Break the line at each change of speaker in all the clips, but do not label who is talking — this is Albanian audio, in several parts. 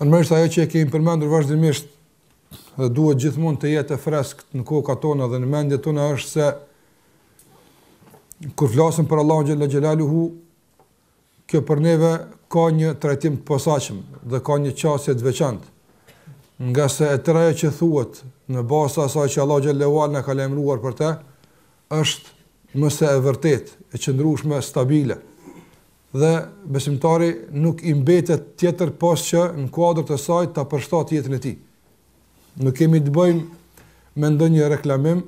Në radhë është ajo që e kemi përmendur vazhdimisht dhe duhet gjithmonë të jetë e freskët në koka tona dhe në mendje tona është se kur flasim për Allahun xhele xhelaluhu, kjo për neve ka një trajtim të posaçëm dhe ka një qasje të veçantë ngase e tëra ajo që thuhet në bazë të asaj që Allahu xhele xhelaluhu na ka lajmëruar për te është më se e vërtetë e qëndrueshme stabile dhe besimtarit nuk i mbetet tjetër pos që në kuadër të saj ta përshtatë jetën e tij. Nuk kemi të bëjmë me ndonjë reklamim,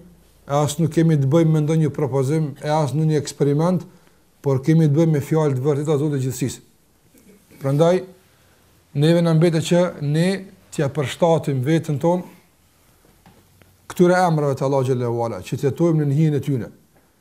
e as nuk kemi të bëjmë me ndonjë propozim, e as ndonjë eksperiment, por kemi të bëjmë me fjalë të vërteta të Zotit të gjithësisë. Prandaj neve na mbetet që ne t'ia përshtatim veten tonë këtyre emrave të Allahut xhele ue ala, që të jetojmë në hijen e tyre.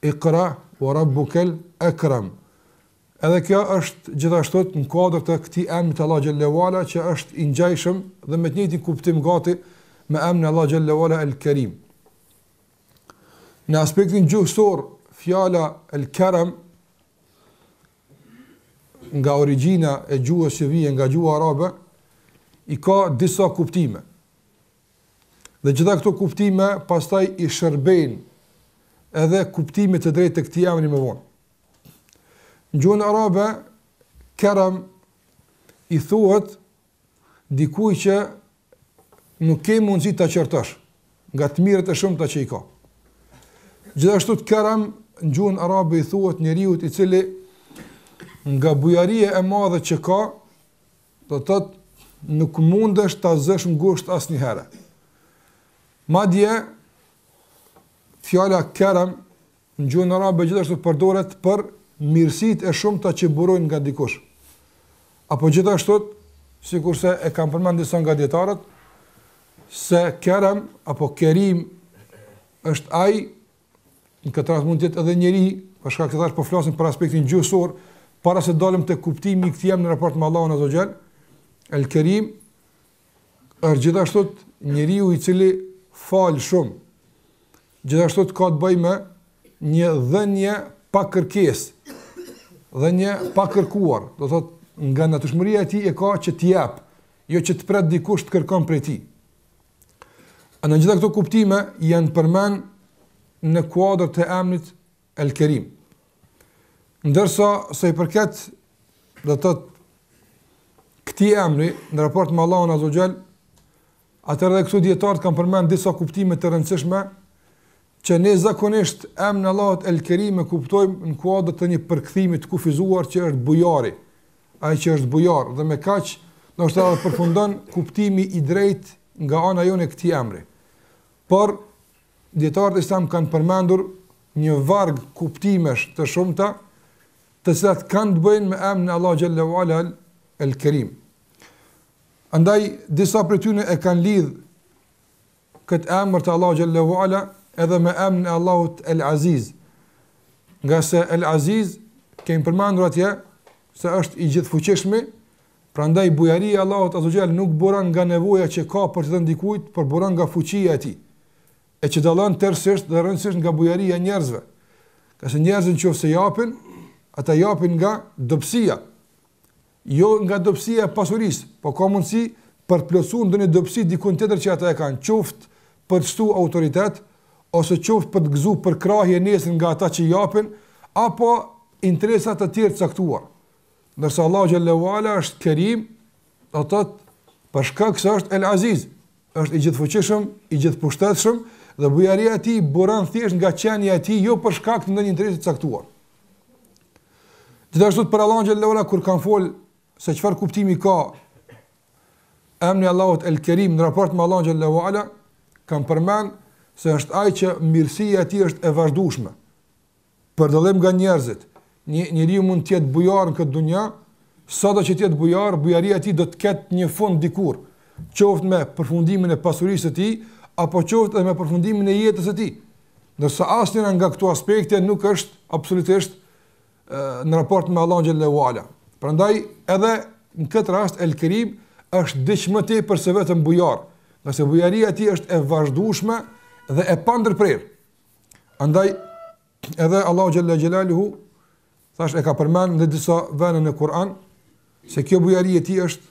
Iqra wa rabbukel akram. Edhe kjo është gjithashtu në kuadër të këtij emri të Allahut xhele ue ala që është i ngjajshëm dhe me të njëjtin kuptim gati me emrin e Allahut xhele ue ala el Kerim. Në aspektin gjuhësor, fjala el Keram nga origjina e gjuhës që vjen nga gjuha arabe i ka disa kuptime. Dhe gjitha këto kuptime pastaj i shërbejnë edhe kuptimit të drejtë të këtij emri më vonë. Në gjuhën arabe kerem i thuhet dikuj që nuk ke mundësi ta qortosh nga të mirët e shumta që i ka. Gjithashtu kerem në gjuhën arabe i thuhet njeriut i cili nga bujaria e madhe që ka Do të thotë nuk mundesh ta zësh ngushtë asnjëherë. Madje fjala kerem në gjuhën arabe gjithashtu përdoret për mirësitë e shumta që burojnë nga dikush. Apo gjithashtu, sikurse e kanë përmendur disa nga dietarët, se kerem apo kerim është ai Në këtë rast mund të jetë edhe njeri, për shkak se tash po flasim për aspektin gjuhësor, para se të dalim te kuptimi i këtij emri në raport me Allahun Azze ue Xhel, El Kerim, është gjithashtu njeriu i cili fal shumë. Gjithashtu ka të bëjë me një dhënie pa kërkesë, dhënie pa kërkuar, do thotë nga natyrshmëria e tij e ka që të jap, jo që të pret dikush të kërkon prej tij. Pra të gjitha këto kuptime janë përmend në kuadër të emrit El Kerim. Ndërsa, sa i përket, do të thotë, këtij emri në raport me Allahun Azze ue Xhel, atëherë edhe këtu dijetarët kanë përmend disa kuptime të rëndësishme që ne zakonisht emrin e Allahut El Kerim e kuptojmë në kuadër të një përkthimi të kufizuar që është bujari, ai që është bujar dhe me kaq ndoshta edhe përfundon kuptimi i drejtë nga ana jonë e këtij emri. Por dijetarët islam kanë përmendur një varg kuptimesh të shumta, të cilat kanë të bëjnë me emrin e Allahut xhelle ue ala el Kerim. Andaj disa prej tyre e kanë lidh këtë emër të Allahut xhelle ue ala edhe me emrin e Allahut El Aziz. Ngase El Aziz kemi përmendur atje se është i gjithëfuqishmi, prandaj bujaria e Allahut azze ue xhel nuk buron nga nevoja që ka për të dhënë dikujt, por buron nga fuqia e tij. E që dallon tërësisht dhe rrënjësisht nga bujaria e njerëzve. Ngase njerëzit nëse japin, ata japin nga dobësia. Jo nga dobësia e pasurisë, po ka mundësi për të plotësuar ndonjë dobësi dikund tjetër që ata e kanë, qoftë për të shtuar autoritet, ose qoftë për të gëzuar përkrahje nesër nga ata që japin, apo interesa të tjerë të caktuar. Ndërsa Allahu xhelle ue ala është Kerim, do të thotë për shkak se është El Aziz, është i gjithëfuqishëm, i gjithëpushtetshëm dhe bujaria e tij buron thjesht nga qenia e tij, jo për shkak të ndonjë interesi të caktuar. Gjithashtu dijetarët kur kanë folë se çfarë kuptimi ka emri i Allahut El Kerim në raport me Allahun xhelle ue ala, kanë përmend se është ai që mirësia e tij është e vazhdueshme. Për dallim nga njerëzit, një, njeri mund të jetë bujar në këtë dunja, sado që të jetë bujar, bujaria e tij do të ketë një fund dikur, qoftë me përfundimin e pasurisë së tij, apo qoftë edhe me përfundimin e jetës së tij. Ndërsa asnjëra nga këto aspekte nuk është absolutisht në raport me Allahun xhelle ue ala. Prandaj edhe në këtë rast El Kerim është diç më tepër se vetëm bujar, ngase bujaria e tij është e vazhdueshme dhe e pandërprerë. Andaj edhe Allahu xhelle xhelaluhu thash e ka përmend në disa vende në Kur'an se kjo bujari e tij është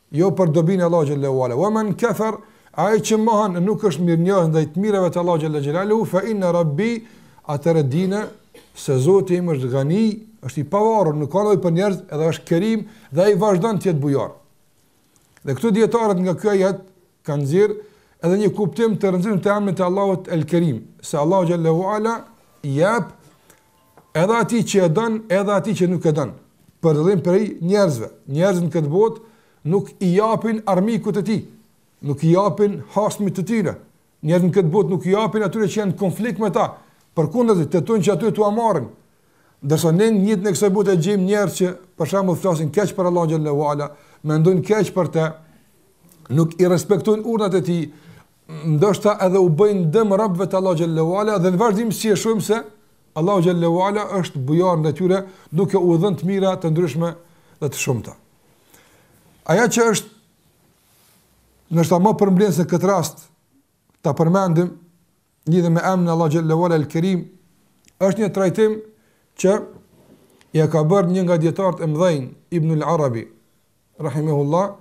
Jo për dobinë e Allahut xhelle ue ala. Ue men kefer ai që mohon e nuk është mirënjohës ndaj të mirave të Allahut xhelle xhelaluhu fa inna rabbi atëherë dine se Zoti im është gani, është i pavarur, nuk ka nevojë për njerëz, edhe është kerim dhe ai vazhdon të jetë bujar. Dhe këtu dijetarët nga ky ajet kanë nxjerr edhe një kuptim të rëndësishëm të emrit të Allahut El Kerim, se Allahu xhelle ue ala jep Edhe atij që e don, edhe atij që nuk e don. Për dallim prej njerëzve. Njerëzit në këtë botë nuk i japin armikut të tij. Nuk i japin hasmit të tyre. Njerëzit në këtë botë nuk i japin atyre që janë në konflikt me ta. Përkundrazi tentojnë që atyre t'ia marrin. Ndërsa në jetën e kësaj bote gjejmë njerëz që për shembull flasin keq për Allahun xhelle ue ala, mendojnë keq për te, nuk i respektojnë urdhrat e tij, ndoshta edhe u bëjnë dëm robëve të Allahu xhallahu ala dhe në vazhdim si e shohim se Allahu xhallahu ala është bujar ndaj tyre duke u dhënë të mira të ndryshme dhe të shumta. Aja që është ndoshta më përmbledhëse në këtë rast ta përmendim lidhur me emrin e Allahut xhallahu ala el-Kerim është një trajtim që ja ka bërë një nga dijetarët e mëdhenj, Ibnul Arabi, rahimehullah,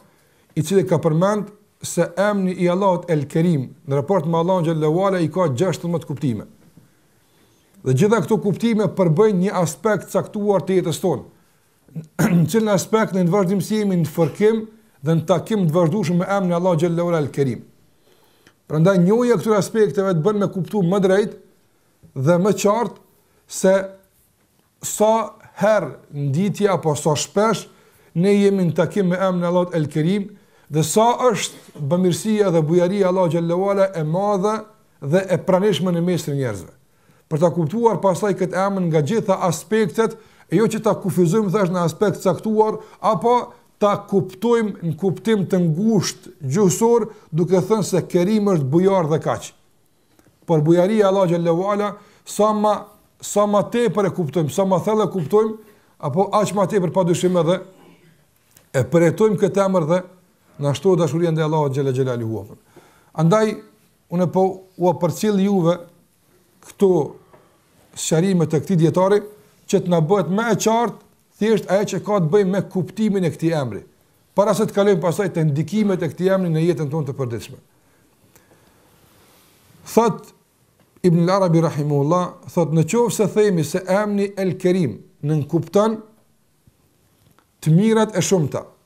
i cili ka përmend se emri i Allahut El Kerim në raport me Allahun xhallahu ala i ka 16 kuptime. Dhe gjitha këto kuptime përbëjnë një aspekt të caktuar të jetës tonë. Në cilin aspekt në vazhdimësi jemi në fërkim dhe në takim të vazhdueshëm me emrin e Allahut xhallahu ala al-Kerim. Prandaj njohja e këtyre aspekteve të bën me kuptu më drejt dhe më qartë se Sa herë në ditje apo sa shpesh ne jemi në takim me emrin e Allahut El Kerim dhe sa është bamirësia dhe bujaria e Allahut xhallahu ala e madhe dhe e pranishme në mesin e njerëzve. Për ta kuptuar pastaj këtë emër nga gjitha aspektet, e jo që ta kufizojmë thjesht në aspekt të caktuar apo ta kuptojmë në kuptim të ngushtë gjuhësor, duke thënë se Kerim është bujar dhe kaq. Por bujaria e Allahut xhallahu ala sa më sa më tepër e kuptojmë, sa më thellë e kuptojmë, apo aq më tepër padyshim edhe e përjetojmë këtë emër dhe na shtohet dashuria ndaj Allahut xhalla xhelali huafën. Andaj unë po u përcjell juve këto sqarime të këtij dietari që të na bëhet më e qartë Thjesht ajo që ka të bëjë me kuptimin e këtij emri, para se të kalojmë pastaj te ndikimet e këtij emri në jetën tonë të përditshme. Thot Ibn al-Arabi rahimehullah, thot në qoftë se themi se emri El-Kerim nënkupton të mirat e shumta,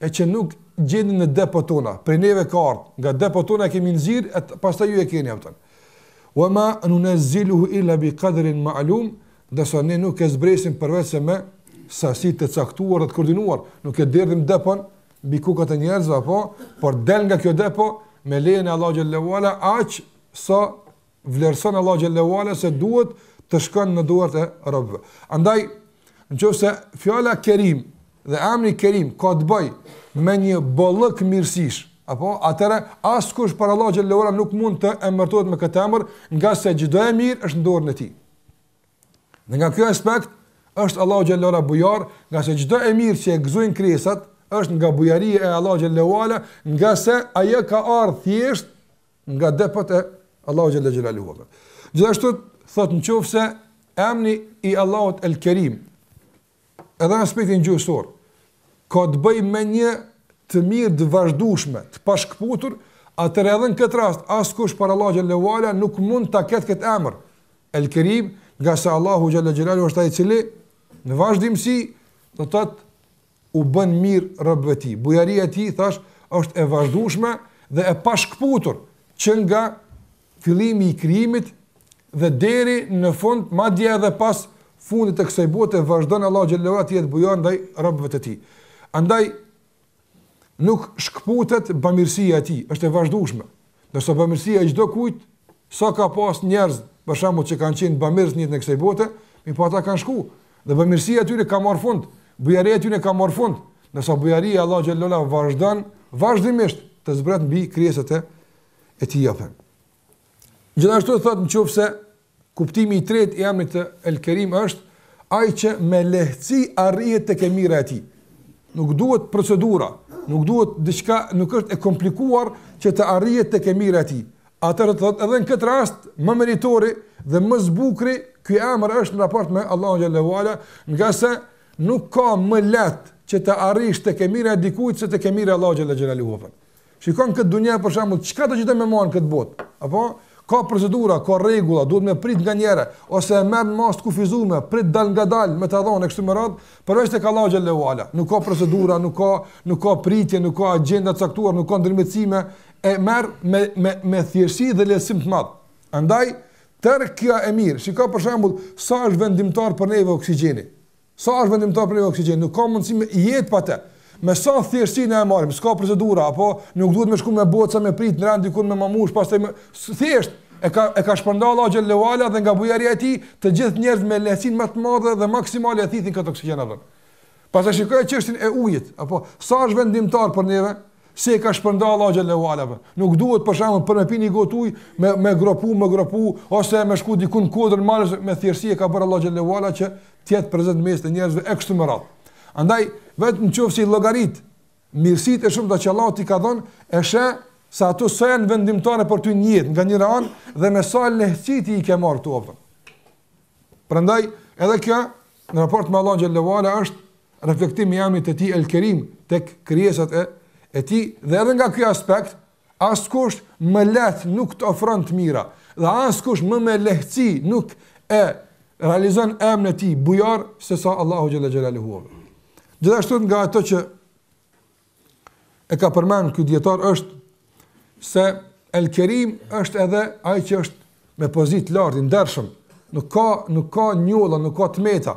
e që nuk gjendet në depot tona, prej neve ka ardhur, nga depot tona e kemi nxjerrë e pastaj ju e keni atë. Wa ma nunezziluhu illa bi qadrin ma'lum, dhe se ne nuk e zbresim përveç se me sasi të caktuar dhe të koordinuar, nuk e derdhim depon mbi kokat e njerëzve apo, por del nga kjo depo me lejen e Allahut xhallahu ala aq sa vlerëson Allahu xhallahu ala se duhet të shkon në duart e robëve. Andaj nëse fjala Kerim dhe emri Kerim ka të bëj me një bollëk mirësish, apo atëra askush përveç Allahut xhallahu ala nuk mund të emërtohet me këtë emër, nga se çdo e mirë është në dorën e tij. Dhe nga ky aspekt, është Allahu xhallahu ala bujar, nga se çdo e mirë që e gëzojnë krijesat, është nga bujaria e Allahut xhallahu ala, nga se ajo ka ardhë thjesht, nga depot e Allahu xhalla xhelalu. Gjithashtu thot në qoftë se emri i Allahut El Kerim edhe në aspektin gjuhësor ka të bëjë me një të mirë të vazhdueshme, të pashkëputur, atëherë edhe në këtë rast askush përveç Allahu xhalla wala nuk mund ta ketë këtë emër El Kerim, nga se Allahu xhalla xhelalu është ai i cili në vazhdimsi do të thotë u bën mirë robëve të tij. Bujaria e tij thash është e vazhdueshme dhe e pashkëputur që nga fillimi i krijimit dhe deri në fund, madje edhe pas fundit të kësaj bote vazhdon Allahu xhallahu ala të jetë bujar ndaj robëve të tij. Andaj nuk shkëputet bamirësia e tij, është e vazhdueshme. Ndërsa bamirësia e çdo kujt, sa ka pas njerëz, për shembull, që kanë qenë bamirës në jetën e kësaj bote, mirëpo ata kanë shku, dhe bamirësia e tyre ka marrë fund, bujaria e tyre ka marrë fund, ndërsa bujaria e Allahu xhallahu ala vazhdon vazhdimisht të zbret mbi krijesat e e tij apo. Gjithashtu thotë nëse Kuptimi i tretë i emrit të El Kerim është ai që me lehtësi arrihet tek e mira e tij. Nuk duhet procedura, nuk duhet diçka, nuk është e komplikuar që të arrihet tek e mira e tij. Atëherë do të thotë edhe në këtë rast më meritori dhe më zbukri ky emër është në raport me Allahun xhallahu ala, nga se nuk ka më lehtë që të arrish tek e mira e dikujt se tek e mira e Allahut xhallahu ala. Shikon këtë dunja për shembull, çka do me marr këtë botë? Apo ka procedura, ka rregulla, duhet me prit nganjëherë ose e merr në masë të kufizume, prit dal ngadal me ta dhonë e kështu me radhë, përveç tek Allahu xhallahu ala. Nuk ka procedura, nuk ka nuk ka pritje, nuk ka agjenda të caktuar, nuk ka ndërmjetësime e merr me me me thjeshtësi dhe lehtësim të madh. Andaj tërë kjo e mirë. Shikoje për shembull sa është vendimtar për neve oksigjeni. Sa është vendimtar për ne oksigjeni, nuk ka mundësi me jetu pa të. Me sa thjeshtësi na e marrim, s'ka procedura apo nuk duhet me shku me boca me prit në rend diku me me mbush, pastaj me thjesht e ka e ka shpërndarë Allahu xhallahu ala dhe nga bujaria e tij, të gjithë njerëzit me lehtësinë më të madhe dhe maksimale e thithin këtë oksigjen apo. Pastaj shikoje çështjen e ujit, apo sa është vendimtar për neve, Si e ka shpërnda Allahu xhallahu ala apo? Nuk duhet për shembull për me pi një gotë ujë, me, me gropu, me gropu, ose me shku diku në kodër a mal, me thjeshtësi e ka bërë Allahu xhallahu ala që të jetë prezent në mes të njerëzve e kështu me radhë. Andaj, vetë në qoftë se i llogarit, mirësitë e shumta që Allahu t'i ka dhonë, e sheh se ato sa janë vendimtare për ty në jetë nga njëra anë, dhe me sa lehtësi ti i ke marrë t'i ofron. Prandaj, edhe kjo, Në raport me Allahun xhallahu ala është reflektim i emrit të Tij El Kerim tek krijesat e e Tij dhe edhe nga ky aspekt askush më lehtë nuk të ofron të mira dhe askush më me lehtësi nuk e realizon emrin e Tij bujar se sa Allahu xhallahu ala. Gjithashtu nga ato që e ka përmend ky dijetar është se El Kerim është edhe ai që është me pozitë lartë i ndershëm, nuk ka nuk ka njolla, nuk ka tmeta.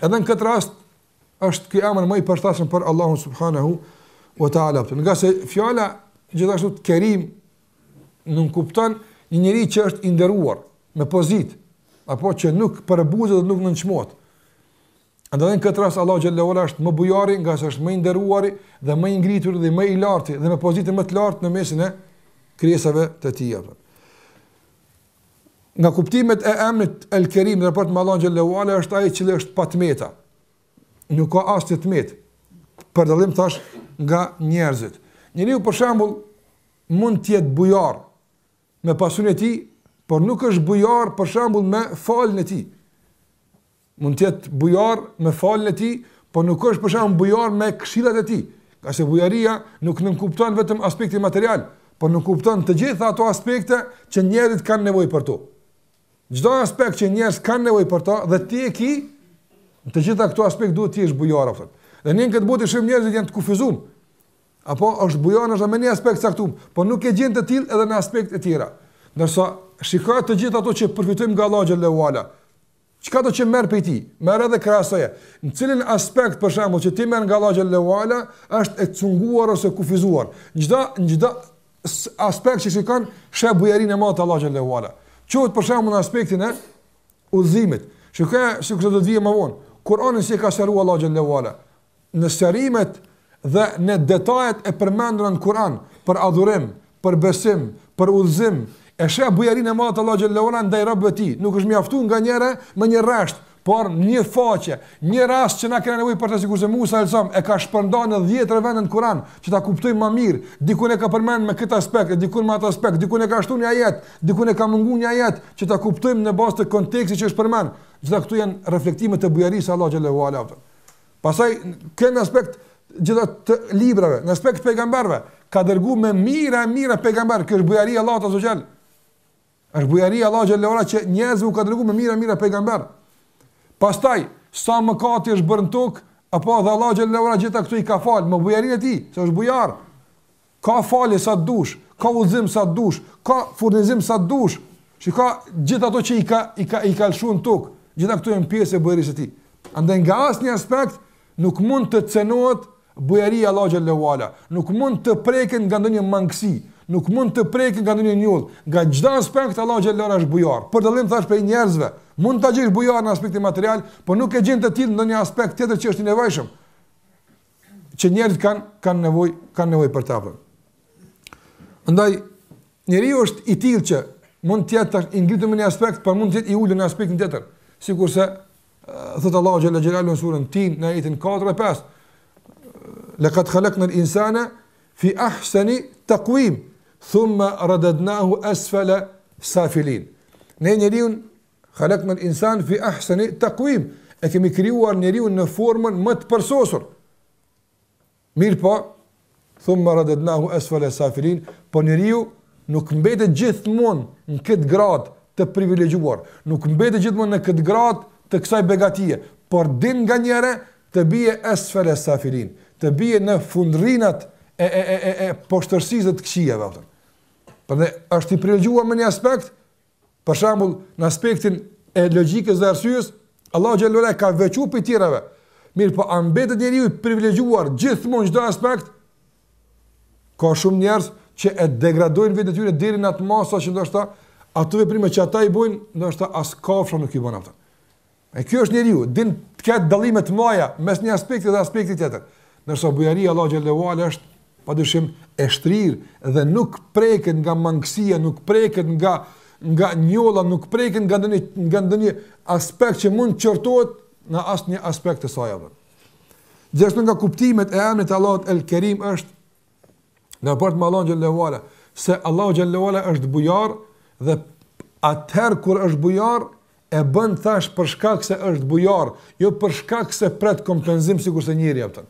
Edhe në këtë rast është ky emër më i përshtatshëm për Allahun subhanahu wa taala. Ngase fjala gjithashtu Kerim nënkupton një njeri që është i nderuar, me pozitë, apo që nuk përbuzet dhe nuk nënçmohet. Andaj në këtë rast Allahu xhallahu ala është më bujari ngase është më i nderuari dhe më i ngritur dhe më i lartë dhe me pozitën më të lartë në mesin e krijesave të tij. Nga kuptimet e emrit El Kerim në raport me Allahun xhallahu ala është ai që është pa tmeta. Nuk ka asnjë tmet. Për dallim tash nga njerëzit. Njeriu për shembull mund të jetë bujar me pasurinë e tij, por nuk është bujar për shembull me faljen e tij. Mund të jetë bujar me faljen e tij, por nuk është për shembull bujar me këshillat e tij. Ngase bujaria nuk nënkupton vetëm aspektin material, por nënkupton të gjitha ato aspekte që njerëzit kanë nevojë për to. Çdo aspekt që njerëz kanë nevojë për to dhe ti e ke, të gjitha këto aspekte duhet të jesh bujar në to. Dhe në këtë botë shumë njerëz janë të kufizuar. Apo është bujar në një aspekt të caktuar, por nuk e gjen të tillë edhe në aspekte të tjera. Ndërsa shikoji të gjitha ato që përfitojmë nga Allahu xhallahu ala, Çkado që merr prej tij? Merr edhe krahasoje. Në cilin aspekt për shembull që ti merr nga Allahu xhallahu ala është e cunguar ose kufizuar? Çdo çdo aspekt që shikon sheh bujarinë e madhe të Allahu xhallahu ala. Qoftë për shembull në aspektin e udhëzimit. Shiko sikur do të vijë më vonë. Kur'anin si e ka sqaruar Allahu xhallahu ala. Në sqarimet dhe në detajet e përmendura në Kur'an për adhurim, për besim, për udhëzim, e sheh bujarinë e madhe të Allahu xhallahu ala ndaj robëve të tij. Nuk është mjaftuar nganjëherë me një rresht, por një faqe, një rast që na kena nevojë për të si kisja e Musa alejhi selam e ka shpërndar në dhjetëra vende në Kur'an, që ta kuptojmë më mirë. Dikun e ka përmend me këtë aspekt, diku me atë aspekt, dikun e ka shtuar një ajet, dikun e ka munguar një ajet që ta kuptojmë në bazë të kontekstit që është përmend. Gjithë këto janë reflektime të bujarisë së Allahu xhallahu ala. Pastaj, kjo në aspekt gjithashtu të librave, në aspekt pejgamberve, ka dërgu me mijëra e mijëra pejgamberë, kjo është bujari e Allahut azze ve xhel. Është bujari e Allahut xhallahu ala, që njerëzve u ka dërgu me mijëra e mijëra pejgamberë. Pastaj, sa mëkati është bërë në tokë, apo dhe Allahu xhallahu ala, gjitha këto i ka falë, me bujarinë e tij, se është bujar. Ka falje sa të dush, ka udhëzim sa të dush, ka furnizim sa të dush. Shikoji gjithë ato që i ka i ka i ka lëshuar në tokë, gjitha këto janë pjesë e bujarisë së tij. Andaj nga asnjë aspekt nuk mund të cenohet bujaria e Allahu xhallahu ala. Nuk mund të preket nga ndonjë mangësi, nuk mund të preket nga ndonjë njollë. Nga çdo aspekt Allahu xhallahu ala është bujar. Për dallim thash prej njerëzve, mund ta gjesh bujar në aspektin material, por nuk e gjen të tillë në ndonjë aspekt tjetër që është i nevojshëm. që njerëzit kanë kanë nevojë kanë nevojë për ta. Andaj njeriu është i tillë që mund të jetë i ngritur në një aspekt, por mund të jetë i ulur në aspektin tjetër. Sikurse thot Allahu xhalla xhelalu në surën Tin në ajetin 4 e 5. Laqad khalaqna al-insana fi ahsani taqwim thumma radadnahu asfala safilin. Ne njeriu Khalaqna al-insane fi ahsani taqwim, e kemi krijuar njeriun në formën më të përsosur. Mirpo thumma radadnahu asfala safilin, po njeriu nuk mbetet gjithmonë në këtë grad të privilegjuar, nuk mbetet gjithmonë në këtë grad të kësaj begatie, por din nganjëherë të bie asfala safilin, të bie në fundrinat e e e e e poshtërsisë të këqijave. Prandaj është i privilegjuar në një aspekt, Për shembull, në aspektin e logjikës dhe arsyes, Allahu xhelle ue ala ka veçuar prej tjerave. Mirëpo a mbetet njeriu i privilegjuar gjithmonë çdo aspekt? Ka shumë njerëz që e degradojnë veten e tyre deri në atë masë që ndoshta ato veprime që ata i bojnë, ndoshta as kafsha nuk i bon ato. E ky është njeriu, din të ketë dallime të mëdha mes një aspekti dhe aspektit tjetër. Ndërsa bujaria e Allahu xhelle ue ala është padyshim e shtrirë dhe nuk preket nga mangësia, nuk preket nga nga njolla, nuk preket nga ndonjë nga ndonjë aspekt që mund të qortohet në asnjë aspekt të sajave. Gjithashtu nga kuptimet e emrit të Allahut El Kerim është Në raport me Allahun xhelle ue ala, se Allahu xhelle ue ala është bujar dhe atëherë kur është bujar e bën thjesht për shkak se është bujar, jo për shkak se pret kompenzim sikurse njeriu vepron.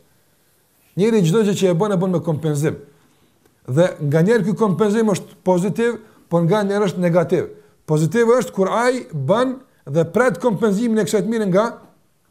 Njeriu çdo gjë që e bën e bën me kompenzim. Dhe nganjëherë ky kompenzim është pozitiv, por nganjëherë është negativ. Pozitiv është kur ai bën dhe pret kompenzimin e kësaj të mire nga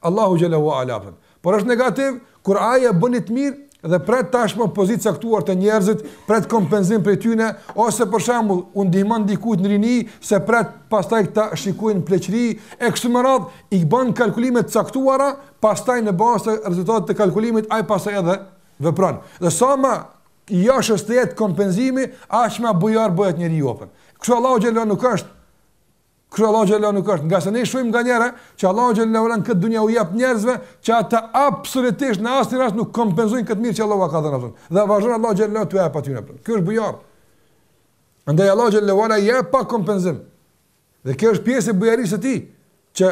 Allahu xhelle ue ala, por është negativ kur ai e bën një të mirë dhe pret tashmë pozitë të caktuar te njerëzit, pret kompenzim prej tyne, ose për shembull i ndihmon dikujt në rini se pret pastaj ta shikojnë në pleqëri e kështu me radhë, i bën kalkulime të caktuara, pastaj në bazë të rezultatit të kalkulimit ai pastaj edhe vepron. Dhe sa më i majshëm të jetë kompenzimi, aq më bujar bëhet njeriu. Kështu Allahu xhelle nuk është Kështu Allahu xhelle nuk është, ngase ne shohim nganjëherë që Allahu xhelle ue ala në këtë dynja u jap njerëzve që ata absolutisht në asnjë rast nuk kompenzojnë këtë të mirë që Allahu u ka dhënë atyne. Dhe vazhdon Allahu xhelle t'u jap atyne. Ky është bujar. Andaj Allahu xhelle ue ala jap pa kompenzim. Dhe kjo është pjesë e bujarisë së tij që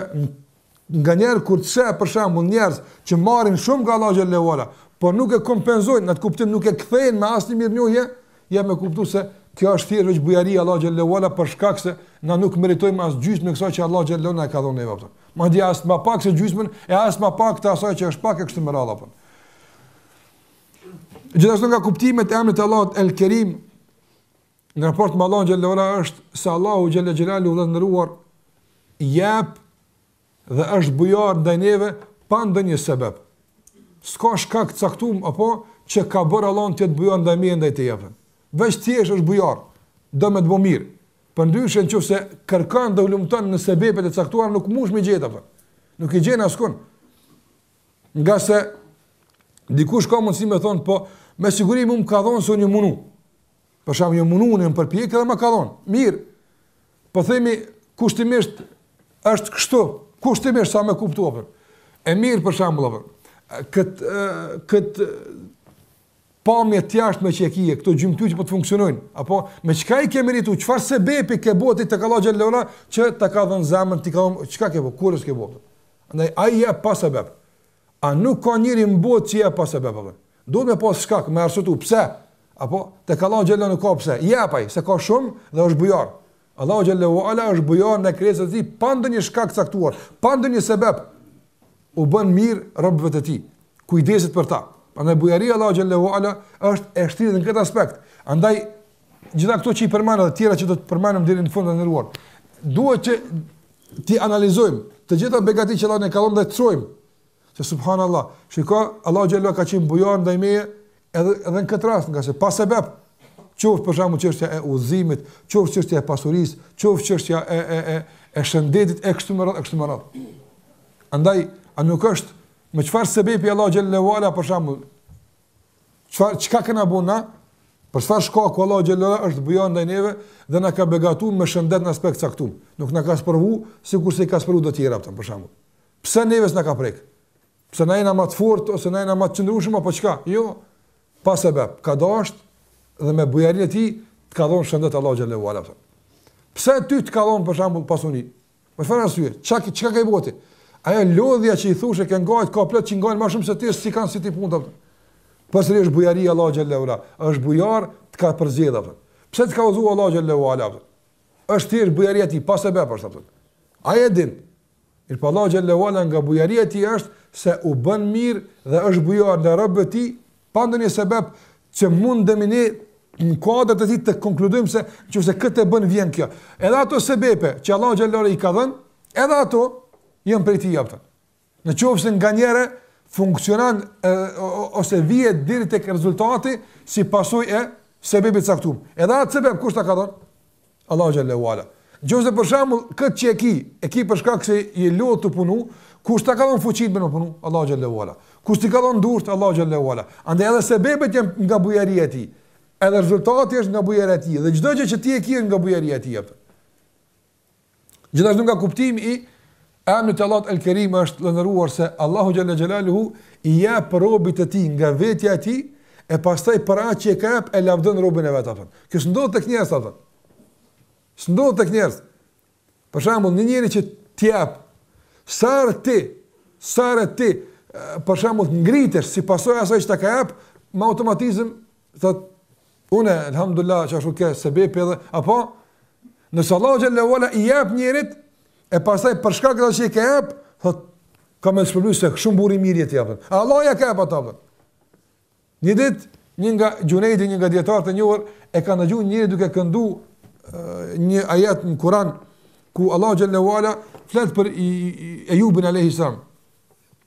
Nganjëherë kur ti sheh për shembull njerëz që marrin shumë nga Allahu xhelle ue ala, por nuk e kompenzojnë, në atë kuptim nuk e kthejnë me asnjë mirënjohje, ja me kuptu se kjo është thjesht veç bujari e Allahut xhelle ue ala për shkak se na nuk meritojmë as gjysmën e kësaj që Allahu xhelle ue ala na ka dhënë neve. Madje as më pak se gjysmën e as më pakën e asaj që është pak e kështu me radhë apo. Gjithashtu nga kuptimet e emrit të Allahut El Kerim Në raport me Allahun xhelle ue ala është se Allahu xhelle xhelaluhu të nderuar jep dhe është bujar ndaj neve pa ndonjë sebeb. S'ka shkak të caktuar apo që e ka bërë Allahun të jetë bujar ndaj meje ndaj teje pra. Veç thjesht është bujar, do me të bëjë mirë. Përndryshe nëse kërkon dhe hulumton në sebebet e caktuar nuk mundsh me i gjet ato. Nuk i gjen askund. Ngase dikush ka mundësi me thanë po me siguri më ka dhënë se u mundu. Për shkak jam mundu në përpjekje edhe më ka dhon. Mirë. Po themi kushtimisht është kështu. Kushtimisht sa më kuptu. E mirë për shembull kët kët pamje të jashtme që e kije, këto gjymtyrë që po të funksionojnë, apo me çka i ke meritu, çfarë sebepi ke bo ti tek Allahu xhelle ue ala, që ta ka dhënë zemrën, t'i ka dhënë, çka ke bo, kurgjë s' ke bo. Andaj, ai jep pa sebep. A nuk ka njeri në botë që jep pa sebep? Duhet me pas shkak, me arsyetu, pse? Apo, tek Allahu xhelle nuk ka pse, jep ai, se ka shumë dhe është bujar. Allahu xhelle ue ala është bujar në krijesat e tij, pa ndonjë shkak të caktuar, pa ndonjë sebep, u bën mirë robërve të tij, kujdeset për ta. Andaj bujaria e Allahut xhelle ue ala është e shtrirë në këtë aspekt. Andaj, Gjitha këto që i përmenda dhe tjera që do t'i përmendim deri në fund të nderuar, duhet që t'i analizojmë të gjitha begatitë që Allahu na ka dhon dhe të themi, që subhanallah, shiko Allahu xhelle ue ala ka qenë bujar ndaj meje edhe, edhe në këtë rast, ngase pa sebep, qoftë për shembull çështja e udhëzimit, qoftë çështja e pasurisë, qoftë çështja e, e, e, e shëndetit, e kështu me radhë, e kështu me radhë. Andaj, a nuk është, me çfarë sebepi Allahu xhelle ue ala për shembull, Çfarë çka kena bo na? Për çfarë shkaku Allahu xhelle ue ala është bujar ndaj neve dhe na ka begatuar me shëndet në aspekt të caktum. Nuk na ka sprovu sikurse i ka sprovu të tjerët për shembull. Pse neve s'na ka prek? Pse na jena më të fortë ose na jena më të qëndrueshëm apo çka? Jo. Pa sebeb, ka dashur dhe me bujarinë e tij të ka dhënë shëndet Allahu xhelle ue ala. Pse ty të ka dhënë për shembull pasuni? Për çfarë arsye? Çka çka ke bo ti? Ajo lodhja që thoshe ke ngajt ka plot që ngajnë më shumë se ti, s'i kanë si ti pra ato. Pasuria është bujari e Allahut xhelle ue ala. Është bujar të ka përzgjedh ato. Pse të ka udhëzuar Allahu xhelle ue ala? Është thjesht bujaria e tij, pa sebeb për ato. Ai e din. Mirëpo Allahu xhelle ue ala nga bujaria e tij është se u bën mirë dhe është bujar në robt e tij, pa ndonjë sebeb që mundemi ne në kuadrat e tij të konkludojmë se nëse këtë e bën vjen kjo. Edhe ato sebebe që Allahu xhalla ala i ka dhënë, edhe ato janë prej tij ato. Në qoftë se nganjëherë funksionon ose vjen deri tek rezultati si pasojë e sebebit caktuar. Edhe atë sebeb kush ta ka dhënë? Allahu xhalla wala. Nëse për shembull këtë që e ki, e ki për shkak se je lodhë të punu, kush ta ka dhënë fuqinë për të punu? Allahu xhalla wala. Kush ti ka dhënë durt? Allahu xhalla wala. Andaj edhe sebebet janë nga bujaria e tij. Edhe rezultati është nga bujaria e tij dhe çdo gjë që ti e ki është nga bujaria e tij atë. Gjithashtu nga kuptimi i emrit të Allahut El Kerim është i nderuar se Allahu Xhelle Xhelaluhu i jep robit të tij nga vetja e tij e pastaj për atë që ia ka jap e lavdon robin e vet atë. Kjo s'ndodh tek njerëzit atë. S'ndodh tek njerëzit. Për shembull, një njeri që të jap, sa herë ti, sa herë ti, për shembull, të ngritesh si pasojë e asaj që ta ka jap, me automatizëm Thotë, unë, elhamdulilah, që ashtu ke sebebi edhe, apo, nëse Allahu xhalla wala i jep njerit, e pastaj për shkak të asaj që i ka jap, thotë, ka me shpërbly se shumë burrë i mirë je ti apo. A Allahu ia ka jap atë apo. Një ditë, një nga Xhunejdi, një nga dijetarët e njohur, e ka nëgju një njeri duke këndu një ajet në Kuran, ku Allahu xhalla wala flet për Ejubin a.s.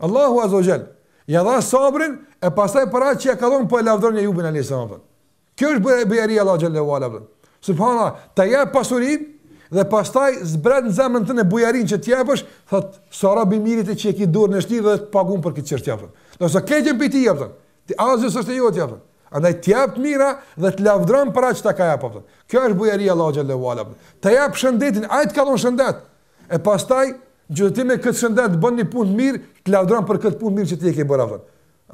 Allahu Azza wa Jall ia dha sabrin e pastaj për atë që ia ka dhënë po e lavdëron Ejubin alayhis salam. Kjo është bujaria e Allahut xhalla wala. Subhanallah, ta jap pasurinë dhe pastaj zbret në zemrën tënde bujarinë që ti japësh, thotë sa rob i mirë ti që e ke dorën e shtrirë dhe të pagun për këtë çështje apo. Do të thotë këqyre për ty apo. Ti asgjë s'është e jotja apo. Andaj ti jap të mira dhe të lavdëron për atë që ta ka jap apo. Kjo është bujaria e Allahut xhalla wala. Të jap shëndetin, ai të ka dhënë shëndet. E pastaj, gjithë ti me këtë shëndet bën një punë të mirë, të lavdron për këtë punë të mirë që ti e ke bërë atë.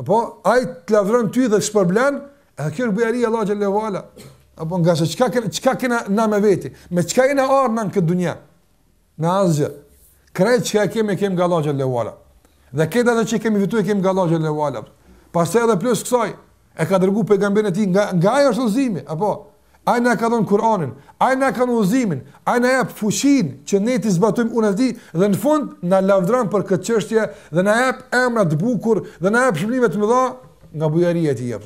Apo, ai të lavdron ty dhe të shpërblen, edhe kjo është bujaria e Allahut xhalla wala. Apo, ngase çka, çka kena na me veti, me çka jena ardh na në këtë dunja, me asgjë. Krejt çka e kemi, kemi nga Allahu xhalla wala. Dhe këtë edhe që kemi fitu, kemi nga Allahu xhalla wala. Pastaj edhe plus kësaj, e ka dërgu pejgamberin e tij nga, nga Ai është udhëzimi, apo, Ai na ka dhënë Kur'anin, Ai na ka dhënë udhëzimin, Ai na jep fuqinë që ne t'i zbatojmë urdhrat e Tij dhe në fund na lavdëron për këtë çështje dhe na jep emra të bukur dhe na jep shpërblime të mëdha nga bujaria e Tij.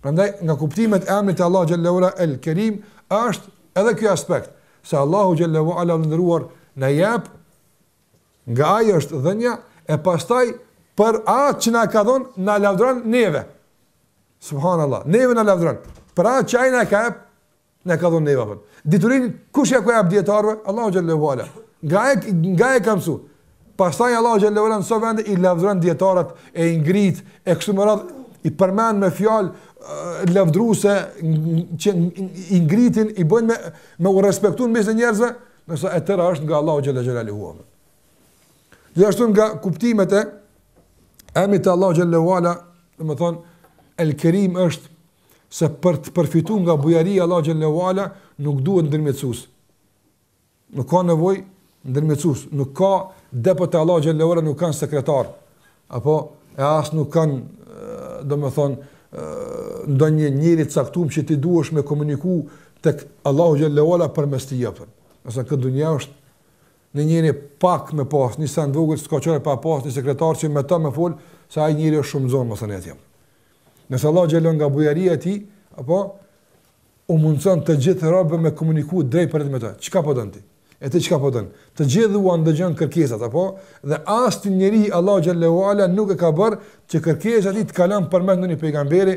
Prandaj nga kuptimet e emrit të Allahut xhalla wala el Kerim është edhe ky aspekt se Allahu xhalla wala i nderuar na jep nga ai është dhënia e pastaj për atë që na ka dhënë na lavdëron neve. Subhanallah, neve na lavdron. Pra çka na e ka na ka dhënë neva. Diturin kush ja ka jap dietarëve? Allahu xhelle ue ala. Nga e, nga e ka mësu. Pastaj Allahu xhelle ue ala në sa vende i lavdron dietarët e i ngrit e kështu me radhë i përmend me fjalë lavdruese që i ngritin i bën me me u respektuar mes njerëzve, ndërsa e tëra është nga Allahu xhelle ue ala. Gjithashtu nga kuptimet e emrit të Allahut xhelle ue ala, do të thonë El Kerim është se për të përfituar nga bujaria e Allahut xhelle ue ala nuk duhet ndërmjetësues. Nuk ka nevojë ndërmjetësues, nuk ka deputet Allahu xhelle ue ala nuk ka në sekretar apo e as nuk ka do të thonë ndonjë njeri të caktuar që ti duhesh me komuniku tek Allahu xhelle ue ala përmes tij apo. Ndërsa në këtë dunja është Një njeri pak me pas një send t'vogël s'ka çare pa pas një sekretar që me ta me fol se ai njeri është shumë i nxon mos tani atje. Ndërsa Allahu xhelle ue ala nga bujaria e tij, apo u mundson të gjithë robëve me komuniku drejt për me të. Çka po don ti? E ti çka po don? Të gjithë ua ndëgjon kërkesat apo dhe asnjë njeri Allahu xhelle ue ala nuk e ka bër që kërkesa e tij të kalon përmes ndonjë pejgamberi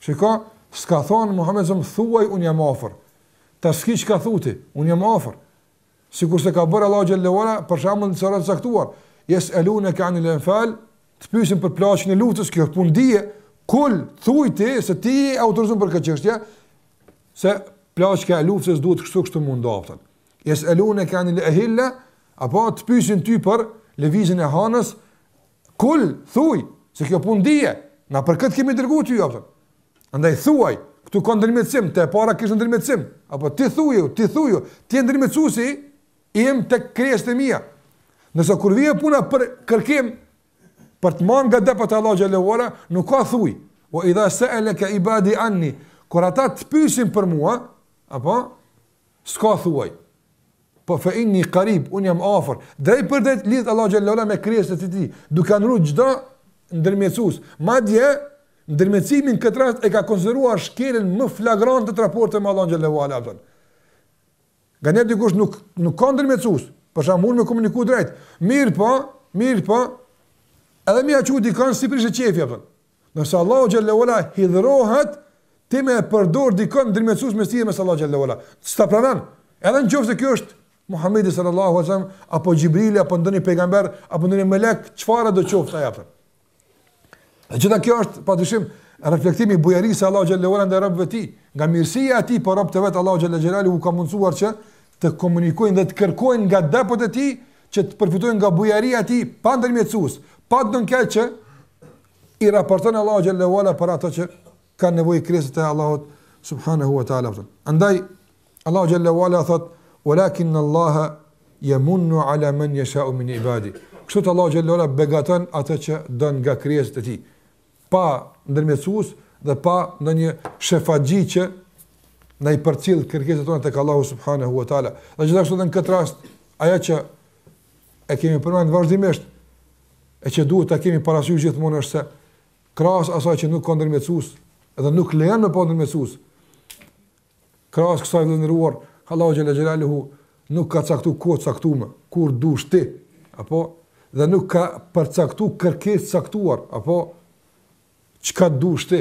Shiko, s'ka thonë Muhammed s.a.v.s. thuaj, unë jam afër. Ti s'ki çka thu ti, unë jam afër. Sikurse ka bërë Allahu xhelle ue ala, për shembull në çështje të caktuar. Jes'eluneke anil enfal, të pysin për plaçkën e luftës, kjo është punë dije. Kul, thuj ti, se ti je autorizun për këtë çështje, se plaçka e luftës duhet kështu kështu me u nda, apo. Jes'eluneke anil ehil-le, apo të pysin ty për lëvizjen e hanës, Kul, thuj, se kjo pun dije, na për këtë kemi dërgu ty, apo. Andaj, thuaj, këtu ka ndërmjetësim, te e para kishte ndërmjetësim, apo ti thuj, ti thuj, ti je ndërmjetësusi im te krijesat e mija. Ndërsa kur vjen puna për kërkim, për të marrë nga depot e Allahut xhelle ue ala, nuk ka thuj, ue idha seeleke ibadi anni, kur ata të pysin për mua, apo, s'ka thuaj. Po fe inni qarib, unë jam afër. Drejtpërdrejt lidhet Allahu xhelle ue ala me krijesat e tij, duke anuluar çdo ndërmjetësues. Madje ndërmjetësimin në këtë rast e ka konsideruar shkeljen më flagrante të raporteve me Allahun xhelle ue ala. Nga ne dikush nuk nuk ka ndërmjetësues, për shembull me komuniku drejt. Mirëpo, mirëpo. Edhe me ia çu dikon s'i prishet çefi apo. Ndërsa Allahu xhelle ue ala hidhërohet ti me e përdor dikon ndërmjetësues mes teje mes Allahut xhelle ue ala. S'ta pranon. Edhe nëse ky është Muhamedi sallallahu alaihi wasallam apo Xhibrili apo ndonjë pejgamber apo ndonjë melek, çfarëdo qoftë ai, apo. E gjitha kjo është padyshim reflektimi i bujarisë së Allahut xhelle ue ala ndaj robëve të tij, nga mirësia e tij për robët e vet Allahu xhelle ue ala u ka mundsuar që të komunikojnë dhe të kërkojnë nga depot e tij që të përfitojnë nga bujaria e tij pa ndërmjetësues, pa ndonjë që i raporton Allahu xhallahu ala për ato që kanë nevojë krijesat e Allahut subhanahu wa taala. Andaj Allahu xhallahu ala thot: "Walakin Allahu yamunnu ala man yasha'u min ibadi." Kështu që Allahu xhallahu ala begaton atë që don nga krijesat e tij. pa ndërmjetësues dhe pa ndonjë shefaxhi që na i përcjell kërkesat tona tek Allahu subhanahu wa taala. Dhe gjithashtu edhe në këtë rast ajo që e kemi përmend vazhdimisht e që duhet ta kemi parasysh gjithmonë është se krahas asaj që nuk ka ndërmjetësues dhe nuk lejon me pas ndërmjetësues Krahas kësaj vëlla i nderuar, Allahu xhalla xhelaluhu nuk ka caktu kohë të caktuar, kur dush ti, apo dhe nuk ka përcaktu kërkesë caktuar, apo çka dush ti,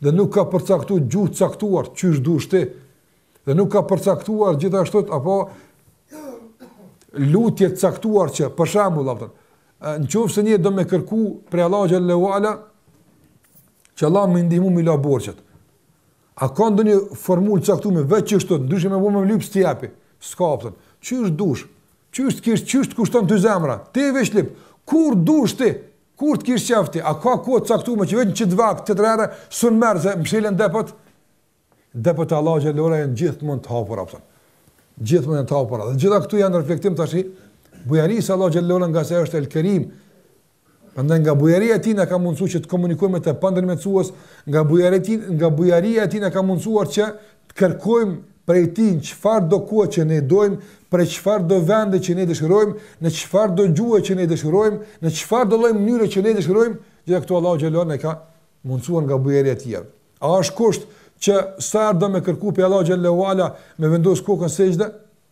dhe nuk ka përcaktu gjuhë caktuar, qysh dush ti, dhe nuk ka përcaktuar gjithashtu, apo lutje caktuar që, për shembull, apo, në qoftë se një do me kërku prej Allahu xhallahu ala, që Allah me ndihmu mi la borxhet, A ka ndonjë formulë caktuar veç që kështu, ndryshe me m'lyp s'ti japi. S'ka opsion. Qysh dush? Qysh të kish, qysh të kushton ty zemra? Ti veç lyp. Kur dush ti? Kur të kish qef ti? A ka kohë caktuar që veç qit vakt, të tjera, sun merr se mshelen depot? Depot e Allahut xhallahu ala janë gjithmonë të hapura opsion. Gjithmonë janë të hapura. Dhe gjitha këtu janë reflektim tash i bujarisë Allahut xhallahu ala ngase është El Kerim, Prandaj nga bujaria e tij na ka mundësuar që të komunikojmë me të pa ndërmjetësues, nga bujaria e tij, nga bujaria e tij na ka mundësuar që të kërkojmë prej tij çfarëdo kohë që ne dojmë, për çfarëdo sendi që ne dëshirojmë, në çfarëdo gjuhe që ne dëshirojmë, në çfarëdo lloj mënyre që ne dëshirojmë, gjithë këto Allahu xhallahu na ka mundësuar nga bujaria e tij. A është kusht që sa do me kërku prej Allahut xhallahu ala me vendos kokën n'sexhde?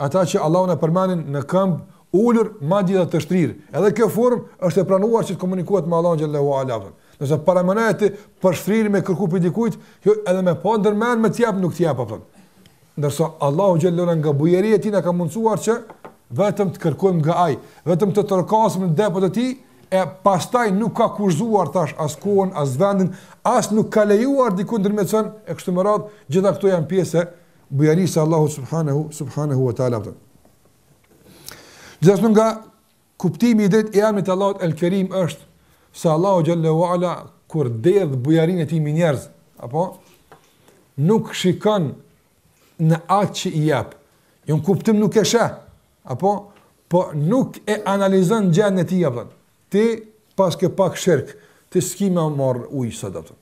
Ata që Allahun e përmenin në këmbë ulur, madje edhe të shtrirë. Edhe kjo formë është e pranuar që të komunikohet me Allahun xhallahu ala. Nëse paramendoje ti për shtrirë me kërku prej dikujt, jo edhe me pas ndërmend me të jap nuk të jap apo. Ndërsa Allahu xhallahu ala nga bujaria e tij na ka mundësuar që vetëm të kërkojmë nga ai, vetëm të trokasim në depot e tij e pastaj nuk ka kufizuar tash as kohën, as vendin, as nuk ka lejuar dikush ndërmjetëson e kështu me radhë, gjitha këto janë pjesë bujarisë së Allahut subhanehu subhanehu ve teala. Gjithashtu nga kuptimi i drejtë i emrit të Allahut El Kerim është se Allahu xhallahu ala kur derdh bujarinë e tij mbi njerëz, apo nuk shikon në atë që i jep. Jo në kuptim nuk e sheh, apo po nuk e analizon gjendjen e tij apo. Ti paske pak shirk, ti s'ki me marr ujë sot atë.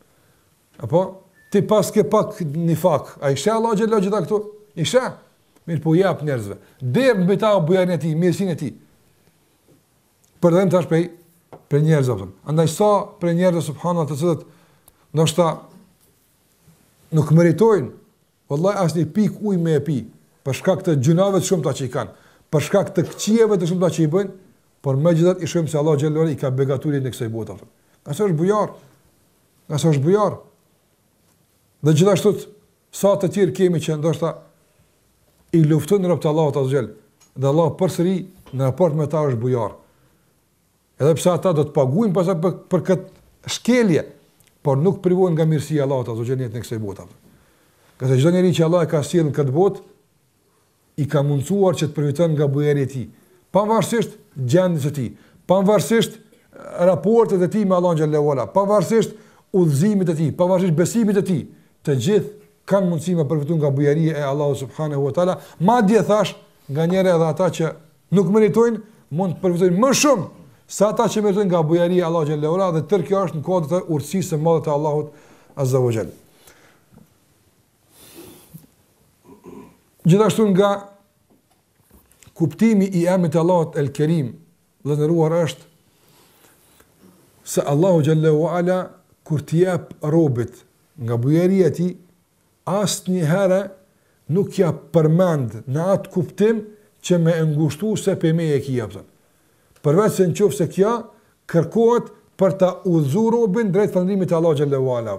Apo, ti paske pak një fak, a i sheh Allahu xhelle gjitha këtu? I sheh, mirëpo jep njerëzve. Debë në bëjta o bujarinë e tij, mirësinë e tij. Për dhe më tash prej, prej njerëzve, pëtëm. Andaj sa prej njerëzve, subhanallah, të cilët, ndoshta nuk meritojnë, vëllaj, as një pikë ujë me e pi, për shkak të gjynaheve të shumta që i kanë, për shkak të këqijave të shumta që i bëjnë, por megjithatë i shohim se Allahu xhelle ue ala i ka begatu në kësaj bote, pëtëm. Ngase është bujar, Ngase është bujar. Dhe gjithashtu sa të tjerë kemi që ndoshta i luftojnë robët e Allahut azze ue xhel. Dhe Allah përsëri në raport me ta është bujar. Edhe pse ata do të paguajnë pastaj për, për këtë shkelje, por nuk privohen nga mirësia e Allahut azze ue xhel në kësaj bote. Ngase çdo njeri që Allah e ka sjellë në këtë botë, i ka mundësuar që të përfitojnë nga bujaria e tij, pavarësisht gjendjes së tij, pavarësisht raportit të tij me Allahun xhelle ue ala, pavarësisht udhëzimit të tij, pavarësisht besimit të tij, të gjithë kanë mundësi të përfitojnë nga bujaria e Allahut subhanahu wa taala, madje thashë, nganjëherë edhe ata që nuk meritojnë mund të përfitojnë më shumë sa ata që meritojnë nga bujaria e Allahut xhelle ue ala dhe tërë kjo është në kuadër të urtësisë së madhe të Allahut azza wa jall. Gjithashtu nga kuptimi i emrit të Allahut El Kerim, të nderuar, është se Allahu xhelle ue ala kur t'i jep robit nga bujaria e tij, asnjëherë nuk ja përmend në atë kuptim që me e ngushtu se prej meje e ki, e ke prej. Përveç se në qofë se kja, kërkohet për ta udhëzuar robin drejt falënderimit të Allahut xhelle ue ala.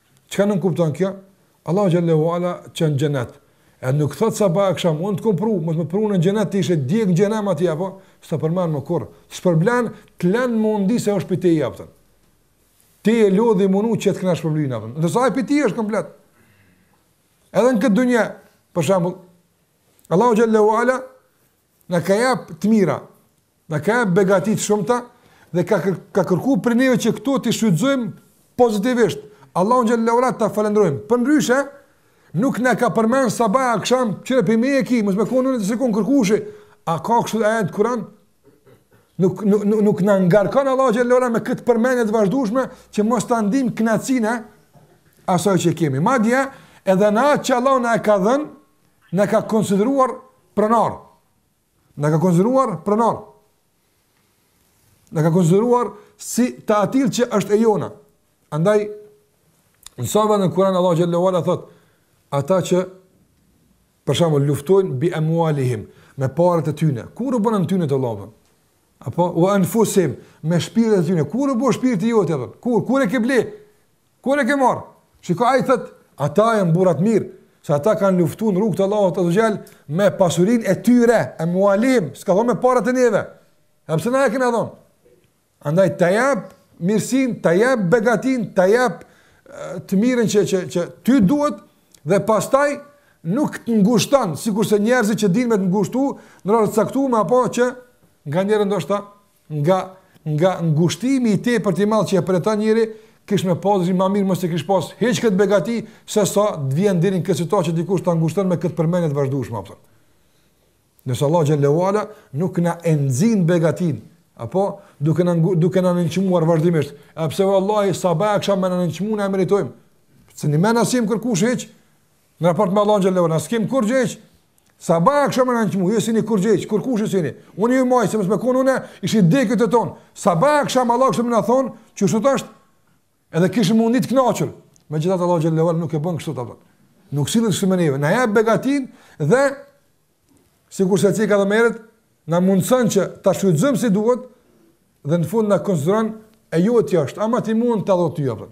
Çka nënkupton kjo? Allahu xhelle ue ala t'qet në xhenet. E nuk thotë sabah akshami unë të kom pru, mos me t'pru në xhenet ti ishe djeg në xhenem aty apo s'ta përmend më kurrë. Shpërblimin të lën mundi se është i pjesshëm. Ti e lodhu, mundohu që të kesh shpërblimin atë. Dhe shpërblimi është komplet. Edhe në këtë dunja, për shembull, Allahu xhelle ue ala Na ka jap të mira, na ka jap begati të shumta dhe ka ka kërku prej neve që këto t'i shfrytëzojmë pozitivisht. Allahun xhelle ue ala ta falendrojmë. Përndryshe nuk na ka përmend sabah aksham që prej meje e ki, mos me kon unë ti s'je kon kërkushi. A ka kështu ajet Kur'an? Nuk nuk nuk, nuk na ngarkon Allahu xhelle ue ala me këtë përmendje të vazhdueshme që mos ta ndijmë kënaqësinë e asaj që kemi. Madje edhe në atë që Allahu na e ka dhënë, na ka konsideruar pronarë. Na ka konsideruar pronarë. Na ka konsideruar si të atillë që është e jona. Andaj, në sa vende në Kuran Allahu xhelle ue ala thotë, ata që për shembull luftojnë bi emualihim me paret e tyne. Kur u bënë t'tyne, të lutem? Apo, ue enfusihim me shpirtrat e tyne. Kur u bë shpirti i yti? Kur, kur e ke ble? Kur e ke marr? Shiko, a thot, ata janë burra të mirë, se ata kanë luftuar në rrugt të Allahut azze ve xhel me pasurinë e tyre, emualihim, s'ka thonë me parat e neve. A pse na e keni dhon? Andaj ta jap mirësin, ta jap begatin, ta jap të mirën që që që ty duhet dhe pastaj nuk të ngushton, sikurse njerëzit që dinë me të ngushtu, në rrugë të caktuar apo që nga njerëz ndoshta Nga nga ngushtimi i tepërt, i madh që e përjeton njëri, kish me pas zi më mirë mos ta kish pas hiç këtë begati se sa të vjen deri në këtë situatë që dikush ta ngushton me këtë përmendje të vazhdueshme apo. Ndërsa Allahu xhelle ue ala nuk na e nxin begatin, apo duke na duke na nënçmuar vazhdimisht, a pse vallahi sabah aksham me na nënçmuar na meritojmë. Se ne na s'jemi kërkush hiç në raport me Allahun xhelle ue ala, s'kim kurrgjë hiç. Sabah aksham me na nënçmu, ju s'jeni kurgja hiç, kërkush s'jeni, unë ju maj, se mos me konë unë, kishit dekë të tonë, sabah aksham Allahu kështu me na thonë, që është të është, edhe kishim me ndi të knaqur, megjithatë Allahu xhelle ue ala nuk e bënë kështu të bënë, nuk sillet kështu me neve, na jep begatin dhe, sikurse cika do merret, na mundëson që ta shfrytëzojmë si duhet, dhe në fund na konsideron, e jotja është, ama ti mund të adhot të jepën.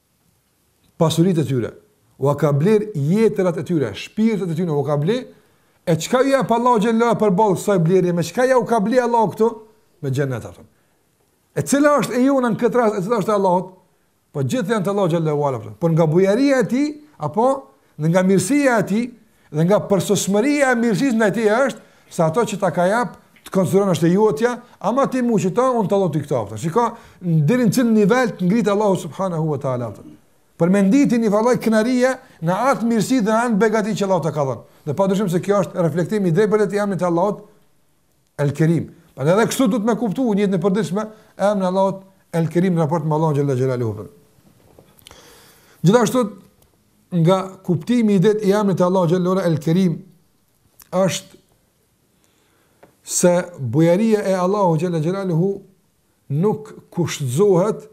pasuritë e tyre, ua ka bler jetërat e tyre, shpirtrat e tyre ua ka ble, e çka ju jep Allahu xhelle ue ala përballë kësaj blerje, me çka ja u ka ble Allahu këto me xhennet atë. E cila është e jona në këtë rast, e cila është e Allahut? Po gjithë janë të Allahut xhelle ue ala. Por nga bujaria e tij, apo Dhe nga mirësia e tij dhe nga përsosmëria e mirësisë ndaj teje është se ato që ta ka jap të konsideron është e jotja, ama ti mua që ta un ta do ti këta. Shiko, deri në cilin nivel të ngrit Allahu subhanahu wa taala. Për menditin i vallai krenaria në atë mirësi dhe atë begati që Allahu ta ka dhënë. Dhe padyshim se kjo është reflektim i drejtpërdrejtë i emrit të Allahut El Kerim. Pra edhe kështu duhet me kuptu në jetën e përditshme emri Allahut El Kerim në raport me Allahun xhelle xhelaluhu. Gjithashtu Nga kuptimet e emrit të Allahut xhelle ue ala el kerim është se bujaria e Allahut xhelle xhelaluhu nuk kushtëzohet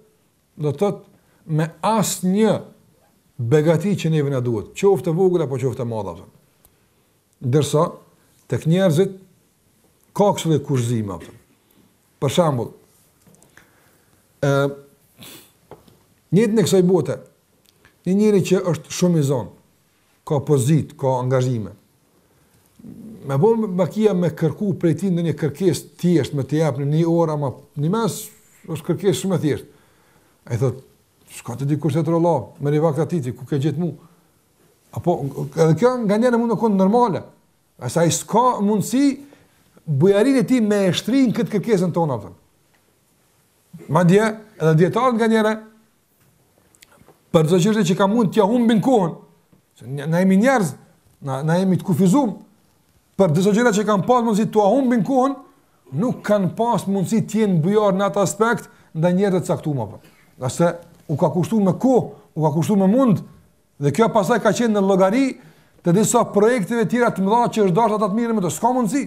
do të thotë me asnjë begati që neve na duhet, qoftë e vogël apo qoftë e madhe. Ndërsa tek njerëzit ka kësi lloj kushtëzimi apo. Për shembull, ë në jetën e kësaj bote Një njeri që është shumë i zanë, ka pozitë, ka angazhime, me bo me vaki me kërku prej tij një kërkesë të thjeshtë, me të japë një orë, ama në mos është kërkesë shumë e thjeshtë. E thot, s'ka tjetërkush, t'rrola, me një vakt atiti, ku ke gjithë mu? Apo, edhe kjo nganjëherë mund me konë normale, se ai s'ka mundësi bujarinë e tij me e shtrin te krejt kërkesat tona, apo. Madje, edhe dijetarët nganjëherë, Për çështje që ka mund t'ja humbin kohën, se na jemi njerëz, na, na jemi të kufizum, për çështje që kanë pas mundësi t'ja humbin kohën, nuk kanë pas mundësi t'jenë bujar në atë aspekt, ndaj njerëzve të caktum. Ngase u ka kushtu me kohë, u ka kushtu me mund, dhe kjo masanej ka qenë në llogari të disa projekteve tjera të mëdha që është dashtë të merren me të, s'ka mundësi.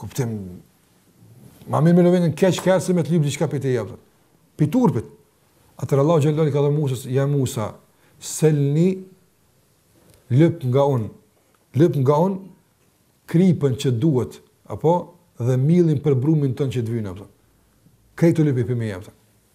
Kuptim, ma mirë me lovenin keq fërse me të lypë diqka për të jepë. Për turpit. Atëher Allahu xhelle i ka thënë Musës, ja Musa, selni lypë nga unë, lypë nga unë kripën që duhet, apo dhe millin për brumin tënd që të vynë, jap ta. Krejt lypi prej meje.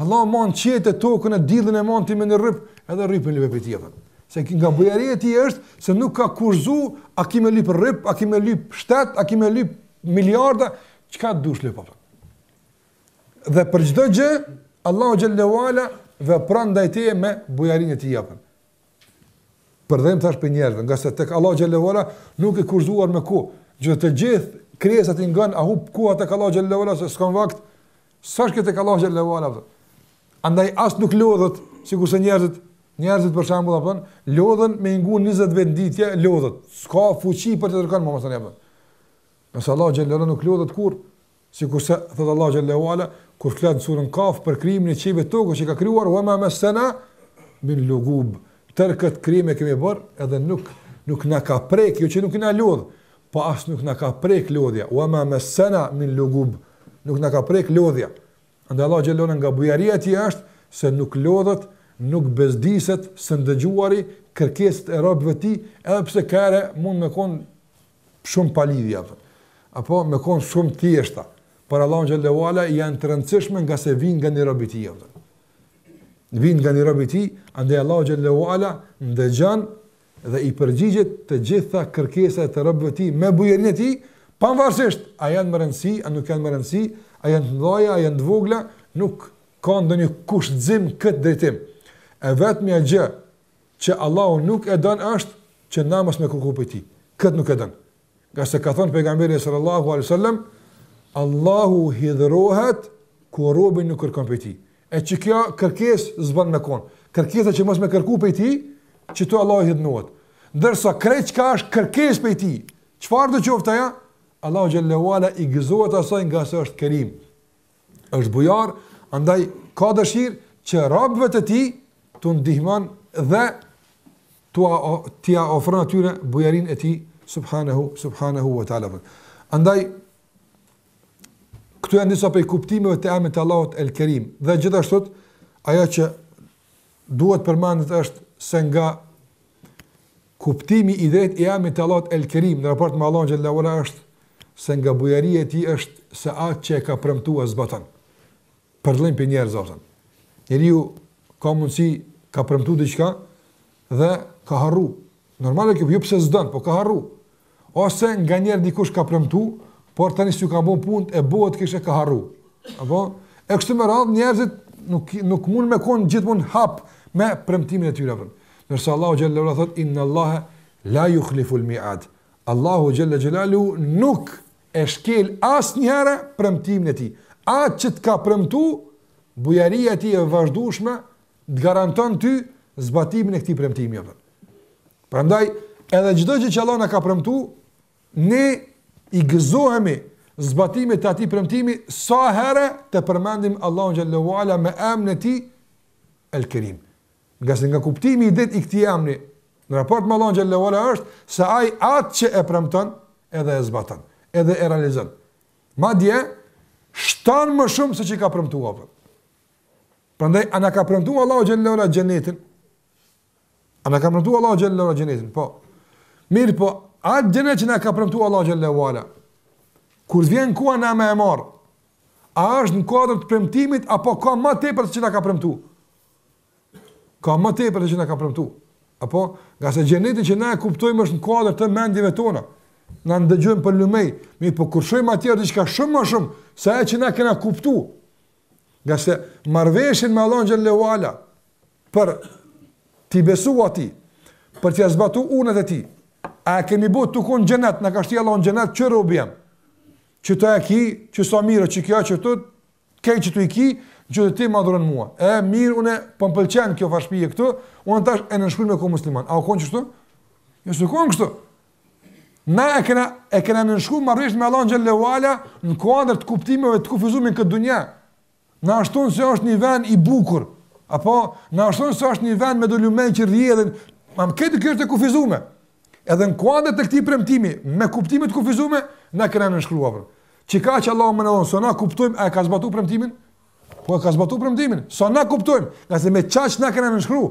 Allahu mban qiejt e tokën e diellin e mban ti me një rrip, edhe rripin lype për tjetër. Se nga bujaria e tij është, se nuk ka kushtëzu, a ki me lypë rrip, a ki me lypë shtet, a ki me lypë miliarda, çka dush lypë apëtën. Dhe për çdo gjë, Allahu xhelle ve ala dhe ti pranon duatë e me bujarinë e tij japën. Për dallim thash prej njerëzve, ngase tek Allahu xhelle ve ala nuk e kushtëzuar me kohë. Gjithë të gjithë, kërkesat i ngon, a hupë koha tek Allahu xhelle ve ala, se s'kam vakt, S'është kjo tek Allahu xhelle ve ala apo. Andaj as nuk lodhet, sikurse njerëzit, njerëzit për shembull apo lodhen me i ngu 20 vetë n'ditë, lodhet. S'ka fuqi për të dëgjuar më masanej apo. Ndërsa Allahu xhelle nuk lodhet kurr, sikurse thot Allahu xhelle ve ala kur flet n'suren Kaf për krijimin e qiejve e tokës që ka krijuar wa ma massana min lugub. Tër këto krijime kemi bër, edhe nuk nuk na ka prek, jo që nuk na lodh, Po as nuk na ka prek lodhja, wa ma massana min lugub, nuk na ka prek lodhja. Andaj Allahu xhelle ve ala nga bujaria e tij është se nuk lodhet, nuk bezdiset së ndëgjuari kërkesat e robëve të tij, edhe pse ka herë mund me kon shumë pa lidhje ato. Apo me kon shumë t'thjeshta. Për Allahun xhelle ve ala janë të rëndësishme ngase vijnë nga një rob i tij. Vijnë nga një rob i tij, andaj Allahu xhelle ve ala ndëgjon dhe i përgjigjet të gjitha kërkesave të robëve të Tij me bujarinë e Tij, pavarësisht a janë me rëndësi, a nuk janë me rëndësi, a janë të mëdha, a janë të vogla, nuk ka ndonjë kushtëzim këtë drejtim. E vetmja gjë që Allahu nuk e don është që na mos me kërku prej Tij. Këtë nuk e don. Ngase ka thënë pejgamberi sallallahu alaihi wasallam, Allahu hidhërohet kur robi nuk kërkon prej tij. E që kjo kërkes s'ban me kon. Kërkesa që mos me kërku prej tij, qëtu Allahu hidhnohet. Ndërsa krejt çka është kërkes prej tij, çfarë do qoftë ajo? Allahu xhelle ve ala i gëzohet asaj ngase është Kerim. është bujar, andaj ka dëshirë që robëve të tij t'u ndihmon dhe t'ua ofron atyre bujarinë e tij subhanahu subhanahu wa taala. Andaj këtu janë disa prej kuptimeve të emrit të Allahut El Kerim dhe gjithashtu ajo që Duhet përmendet është se nga kuptimi i drejtë i emrit të Allahut El Kerim në raport me Allahun xhallahu ala është se nga bujaria e tij është se atë që e ka premtuar zbaton. Për dallim prej njerëzve ose. Njeriu ka mundësi ka premtu diçka, Dhe ka harru. Normale kjo, jo pse s'don, po ka harru. Ose nganjëherë dikush ka premtu, por tani s'ju ka bon punët, e bëhet kështu e ka harru. Apo? E kështu me radhë njerëzit nuk, nuk mund me konë gjithmonë në hap me premtimin e tyre. Po. Ndërsa Allahu xhelle ue ala thot, inne Allahe la juhliful mi'ad. Allahu xhelle xhelaluhu nuk e shkel asnjëherë premtimin e tij. Atë që të ka premtu, bujaria e tij e vazhdueshme, të garanton ty zbatimin e këtij premtimi apo. Prandaj edhe çdo gjë që Allahu na ka premtuar, ne i gëzohemi zbatimit të atij premtimi sa herë të përmendim Allahun xhallahu ala me emrin e tij El Kerim. Ngase nga kuptimi i drejtë i këtij emri në raport me Allahun xhallahu ala është se ai atë që e premton edhe e zbaton, edhe e realizon. Madje shton më shumë se çka ka premtuar. Prandaj a na ka premtuar Allahu xhallahu ala xhenetin. A na ka premtu Allahu xhallahu ala xhenetin, po. Mirëpo, ai xhenet që na ka premtuar Allahu xhallahu ala. Kur vjen koha na me e marr. A është në kuadër të premtimit apo ka më tepër se çka na ka premtuar? Ka më tepër se çka na ka premtuar. Apo, ngase xheneti që na e kuptojmë është në kuadër të mendjeve tona. Na ndëgjojmë për lumenj, mirëpo kur shojmë atje diçka shumë më shumë se ajo që na kena kuptuar. Ngase marrëveshjen me Allahun xhelle ue ala, për t'i besu atij, për t'ia zbatu urdhnat e tij, a e kemi bo tu konë n'xhenet, na ka shti Allahu në xhenet, qe robi jem, qe ku e ki, qe sa mirë, qe kjo, që të, kej që të i ki, që të ti ma dhuron mua. E, mirë, une, po më pëlqen kjo far shpie këtu, unë tash du me kon musliman. A o konë qështu? Jo, s'o konë kështu. Ne e kena, e kena nënshkru marrëveshjen me Allahun xhelle ue ala në kuadër të kuptimeve të kufizume n'këtë dunja. Na e shohim se është një ven i bukur, apo na e shohim se është një ven me do lumenj që rrjedhin, domethënë kështu e kufizume. Edhe në kuadër të këtij premtimi, me kuptime të kufizume, ne kena nënshkrua apo. Qikaq Allahu me na dhonë, sa na kuptojmë, e ka zbatu premtimin? Po e ka zbatu premtimin, sa na kuptojmë, ngase me qaq na kena nënshkrua.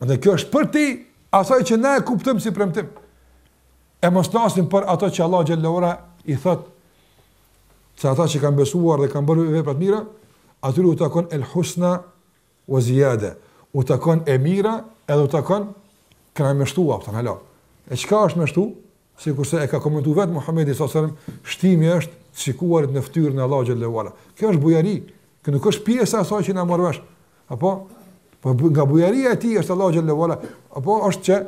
Dhe kjo është përtej asaj që ne e kuptojmë si premtim. E mos flasim për ato që Allah xhalla ue ala thot se ata që kanë besuar dhe kanë bërë vepra të mira, atyre u takon el husna wa ziyada. U takon e mira edhe u takon kanë me shtu hala. E çka është me shtu? Sikurse e ka komentuar vetë Muhamedi sallallahu alajhi wasallam, shtimi është të shikuarit në fytyrën e Allahut xhalla ue ala. Kjo është bujari, kjo nuk është pjesë e asaj që nga marrëveshja. Apo nga bujaria e tij është Allahu xhalla ue ala, apo është që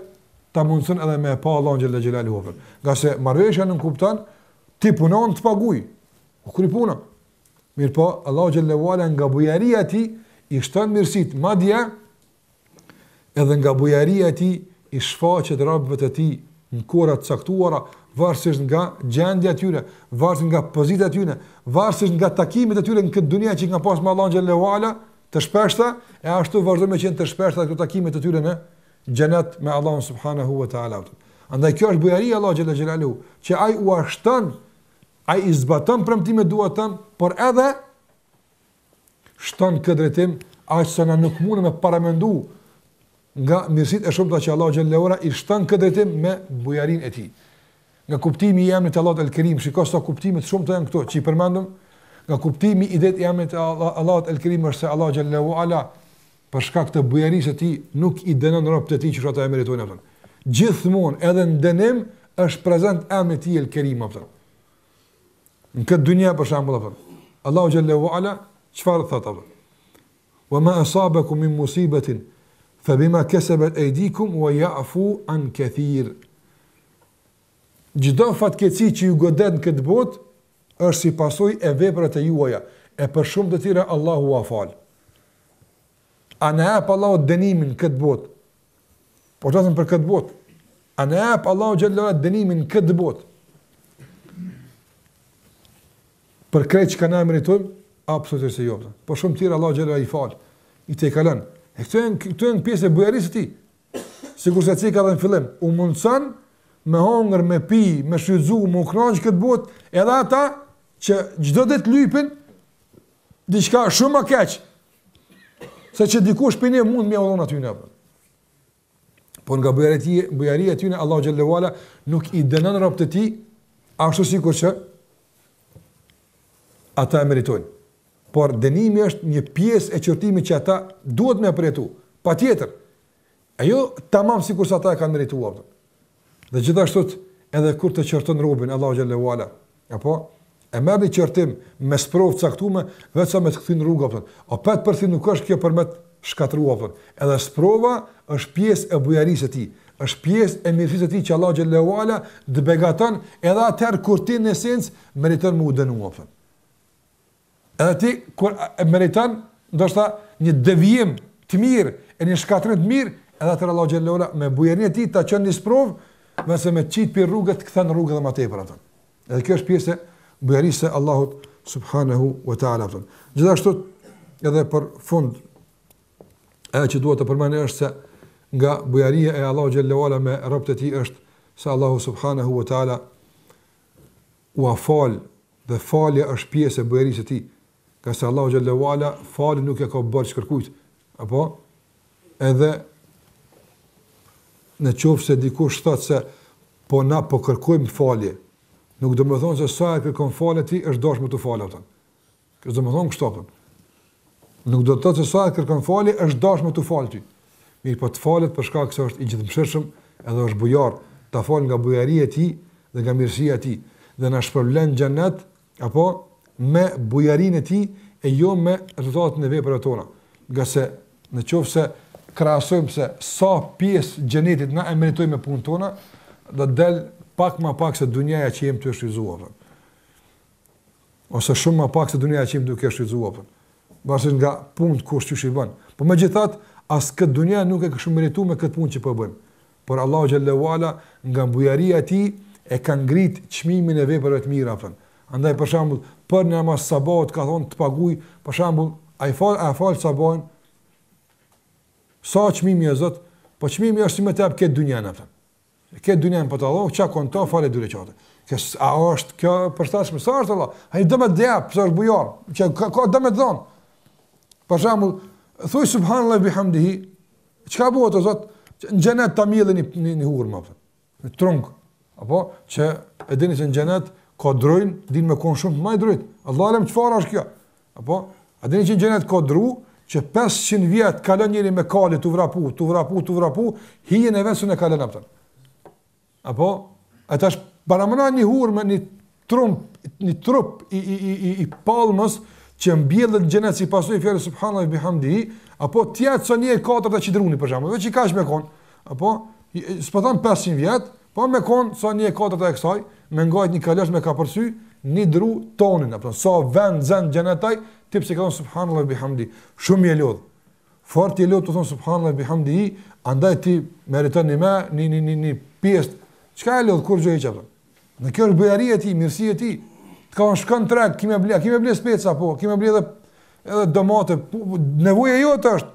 ta mundson edhe me e pa Allahun xhalla xhelaluhu. Ngase marrëveshja nënkupton ti punon, të paguj. U kry puna. Mirëpo, Allahu xhalla ue ala nga bujaria e tij i shton mirësit. Madje Edhe nga bujaria e tij i shfaqet robëve të tij në kohëra të caktuara, varësisht nga gjendja e tyre, varësisht nga pozita e tyre, varësisht nga takimet e tyre në këtë dunja që i kanë pasur me Allahun xhalla ue ala të shpeshta, e ashtu vazhdojnë me qenë të shpeshta këto takime të tyre në xhenet me Allahun subhanahu wa taala. Andaj kjo është bujaria e Allahut xhalla xhelaluhu, që ai ua shton, ai i zbaton premtimet, duatë tona, por edhe shton n'këtë drejtim, aq sa na nuk mundem me paramendu nga mirësitë e shumta që Allahu xhalla ue ala i shton n'këtë drejtim me bujarinë e tij. Nga kuptimi i emrit të Allahut El Kerim, shiko sa kuptime të shumta janë këto që i përmendëm. Nga kuptimi i dhjetë i emrit të Allahut El Kerim është se Allahu xhalla ue ala për shkak të bujarisë së tij nuk i dënon robët e tij që ata e meritojnë atë. Gjithmonë edhe në dënim është prezent emri i tij El Kerim atë. Në këtë dynja për shembull apo. Allahu xhalla ue ala çfarë thotë apo? Wa ma asabakum min musibatin fa bima kasabat aydikum wa ya'fu an kathir. Çdo fatkeqësi që ju godet në këtë botë është si pasojë e veprave të juaja, e për shumë të tjera Allahu ua fal. A na e jep Allahu dënimin n'këtë botë? Po të për këtë botë. A na e jep Allahu xhalla ue ala dënimin në këtë botë? Për krejt çka na e meritojmë? Absolutisht se jo. Po shumë tjera Allahu xhalla ue ala i fal, i tejkalon. E këtu janë pjesë e bujarisë tij. Sikurse që e ceka edhe në fillim, u mundëson me hongër, me pi, me shfrytëzu, me u kënaq n'këtë botë, edhe ata që çdo ditë lypin, diçka shumë më keq, Se çë dikush prej neve mund me ia urru atyne. Por nga bujaria e tij Allahu xhalla ue ala nuk i dënon robtë e tij, ashtu sikurse ata e meritojnë. Por dënimi është një pjesë e qortimit që ata duhet me e përjetu patjetër. E jo tamam sikurse ata e kanë merituar. Dhe gjithashtu edhe kur të qorton robin Allahu xhalla uala, apo e merr një qortim me sprovë të caktume, veç sa me të kthy në rrugë kupton. Opet për ti nuk është kjo për me të shkatërru kupton. Edhe sprova është pjesë e bujarisë së tij, është pjesë e mirësisë së tij që Allahu xhalla uala të begaton edhe atëherë kur ti në esencë meriton me u dënu kupton. Edhe ti kur e meriton, ndoshta një devijim të mirë e një shkatërrim të mirë, edhe atë Allahu xhallahu ala me bujarinë e tij ta çon një sprovë, në vend se me të qit prej rrugës të kthen në rrugë edhe më tepër atë. Edhe kjo është pjesë e bujarisë së Allahut subhanahu wa taala. Gjithashtu edhe për fund ajo që dua të përmend është se nga bujaria e Allahu xhallahu ala me robët e tij është se Allahu subhanahu wa taala Ua fal dhe falja është pjesë e bujarisë së Tij, ngase Allahu xhalla uala faljen nuk ia ka borxh kërkujt. Apo edhe në qoftë se dikush thotë se po na po kërkojmë falje, nuk do të thonë se sa e kërkon falje ti është dashur me të falë ata. Kjo s'do të thonë kështu apo? Nuk do të thotë se sa e kërkon falje është dashur me t'u fal ti. Mirëpo të falet për shkak se është i gjithëmëshirshëm, edhe është bujar, ta fal nga bujaria e tij dhe nga mirësia e tij dhe na shpërblen xhennet apo me bujarinë e tij e jo me rezultatin e veprave tona. Ngase në qoftë se krahasojmë se sa pjesë xhennetit na e meritojmë me punën tona, do të del pak më pak se dunjaja që jemi tu e shfrytëzu. Ose shumë më pak se dunjaja që jemi duke shfrytëzuar apo. Varësisht nga punët kush qysh i bën. Po megjithatë, as këtë dunja nuk e kishim merituar me këtë punë që po bëjmë. Por Allahu xhallahu ala nga bujaria e tij e ka ngrit çmimin e veprave të mira apo. Andaj për shembull, për namaz të sabahut ka thonë të paguaj, për shembull, ai fal, ai fal sabahun. Sa çmimi o Zot? Po çmimi është si me të jap këtë dynjanë apo. Këtë dynjanë po ta dhof, çka ka në to fale dy rekate. Kjo a është kjo përshtatshme sa është Allah? Ai do me të jap, pse është bujar? Që ka, ka do me të dhon. Për shembull, thuaj subhanallahi bihamdihi. Çka bëhet o Zot? Në xhenet ta mjellin një, një hurmë apo. Një trung. Apo që e dini se në xhenet ka drunj, din me kon shumë më drojt. Allahu alem çfarë është kjo? Apo, a dini që në xhenet ka dru, që 500 vjet kalon njeri me kalë tu vrapu, tu vrapu, tu vrapu, hijen e vet s'e kalon kupton. Apo, e tash paramendo një hurme, një trung, një trup i, i, i, i, i palmës, që mbjellet në xhenet si pasojë e fjalës subhanallahi bihamdihi, apo të jetë sa një e katërta e atij druni për shembull, veç i ka me konë, Apo, s'po thamë 500 vjetë, po me konë sa një e katërt e kësaj, me ngajt një kalorës me kapërcy, një dru tonin, apo, sa vend zë n'xhenet ai, tipi se ka thonë subhanallah e bihamdi, shumë je lodhë, fort je lodhë të thonë subhanallah e bihamdi, andaj ti meritën një me, një, një, një, një pjesë, qka e lodhë, kurrgjë hiç, apo, po kjo është bujaria e tij, mirësia e tij, të ka shkon n'treg, ki me ble, ki me ble speca, po, ki me ble edhe, edhe domate, po, nevoje jote është,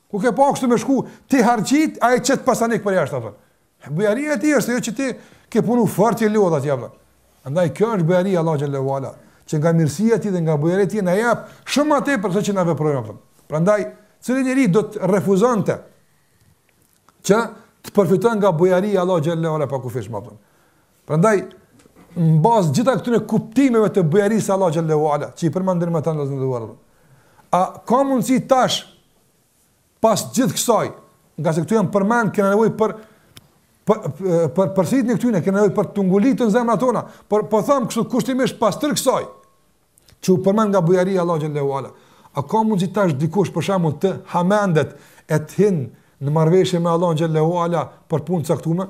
Ku ke pa kështu me shku, ti harxhit, ai qet pasanik për jashtë apo. Bujaria e tij është ajo që ti ke punu fort je lodh ti apo. Andaj kjo është bujaria e Allahut xhelle ue ala, që nga mirësia e tij dhe nga bujaria e tij na jep shumë atë për sa që na veprojmë apo. Prandaj, cili njeri do të refuzonte që të përfiton nga bujaria e Allahut xhelle ue ala pakufishme apo. Prandaj në bazë gjitha këtyre kuptimeve të bujarisë Allahut xhelle ue ala, që i përmendëm më tani në dhuar. A ka mundësi tash pas gjithë kësaj, ngase këto janë përmend kanë nevojë për për për përsëritje të këtyre kanë nevojë për t'u ngulit në zemrat tona, por po them kështu kushtimisht pas tërë kësaj që u përmend nga bujaria e Allahut xhelle ue ala. A ka mundësi tash dikush për shembull të hamendet e të hin në marrëveshje me Allahun xhelle ue ala për punë caktuar?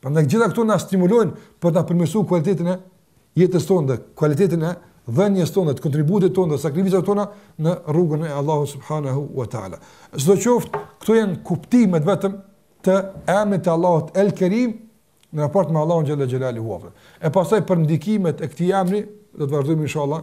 Prandaj gjitha këto na stimulojnë për ta përmirësu kualitetin e jetës tonë dhe kualitetin e dhënies tonë, të kontributit tonë, sakrificave tona në rrugën e Allahut subhanahu wa taala. Sidoqoftë, këto janë kuptimet vetëm të emrit të Allahut El Kerim në raport me Allahun xhelle xhelaluhu. E pastaj për ndikimet e këtij emri do të vazhdojmë inshallah